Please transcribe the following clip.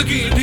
Look at guilty.